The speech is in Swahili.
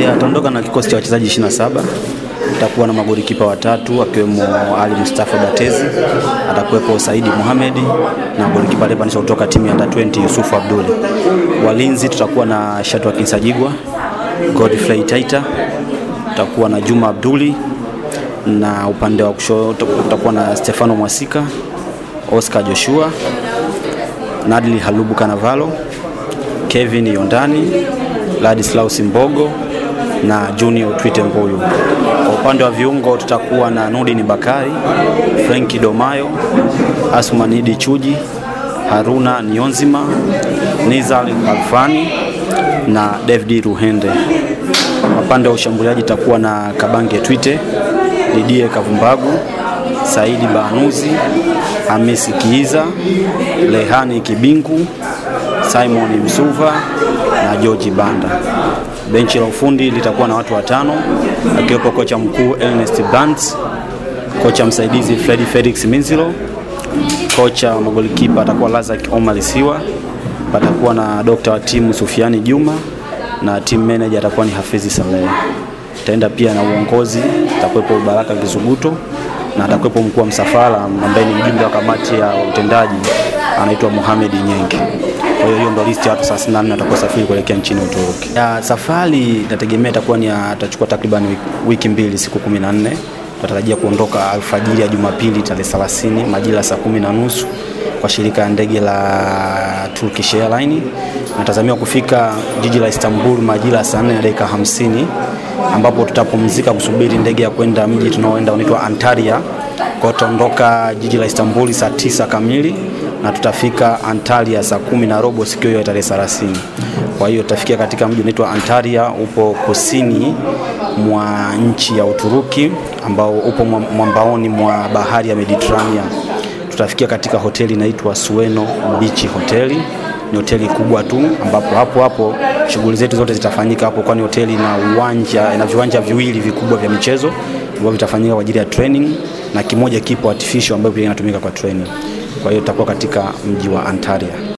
Yeah, ataondoka na kikosi cha wachezaji 27. Atakuwa na magolikipa watatu akiwemo Ali Mustafa Batezi, atakuwepo Saidi Mohamed na golikipa aliyepanisha kutoka timu ya under 20 Yusufu Abduli. Walinzi tutakuwa na Shatwa Kinsajigwa, Godfrey Taita, tutakuwa na Juma Abduli na upande wa kushoto tutakuwa na Stefano Mwasika, Oscar Joshua, Nadli Halubu Kanavalo, Kevin Yondani, Ladislaus Mbogo na Junior Twite Mbuyu. Kwa upande wa viungo tutakuwa na nudini Bakari, Frenki Domayo, Asmanidi Chuji, Haruna Nionzima, Nizal Alfani na David Ruhende. Upande wa ushambuliaji tutakuwa na Kabange Twite, Didie Kavumbagu, Saidi Banuzi, Hamisi Kiiza, Lehani Kibingu, Simon Msuva na George Banda. Benchi la ufundi litakuwa na watu watano akiwepo kocha mkuu Ernest Brands, kocha msaidizi Fred Felix Minzilo, kocha wa magolikipa atakuwa Lazak Omar Siwa, patakuwa na dokta wa timu Sufiani Juma na team manager atakuwa ni Hafizi Saleh. Taenda pia na uongozi, atakuwepo Baraka Kisuguto na atakuwepo mkuu wa msafara ambaye ni mjumbe wa kamati ya utendaji anaitwa Mohamed Nyenge. Kwa hiyo ndo listi ya watu 34 watakaosafiri kuelekea nchini Uturuki. Ya safari nategemea itakuwa ni atachukua takriban wiki mbili, siku 14. Tunatarajia kuondoka alfajiri ya Jumapili tarehe 30 majira saa kumi na nusu kwa shirika la ndege la Turkish Airlines. Natazamiwa kufika jiji la Istanbul majira saa 4 na dakika 50 ambapo tutapumzika kusubiri ndege ya kwenda mji tunaoenda unaitwa Antalya. Kwa tutaondoka jiji la Istanbul saa tisa kamili na tutafika Antalya saa kumi na robo siku hiyo ya tarehe 30. Kwa hiyo tutafikia katika mji unaitwa Antalya, upo kusini mwa nchi ya Uturuki ambao upo mwambaoni mwa bahari ya Mediterania. Tutafikia katika hoteli inaitwa Sueno Beach Hoteli. Ni hoteli kubwa tu ambapo hapo hapo shughuli zetu zote zitafanyika hapo, kwani hoteli na uwanja na viwanja viwili vikubwa vya michezo ambavyo vitafanyika kwa ajili ya training na kimoja kipo artificial ambayo pia inatumika kwa training. Kwa hiyo tutakuwa katika mji wa Antalya.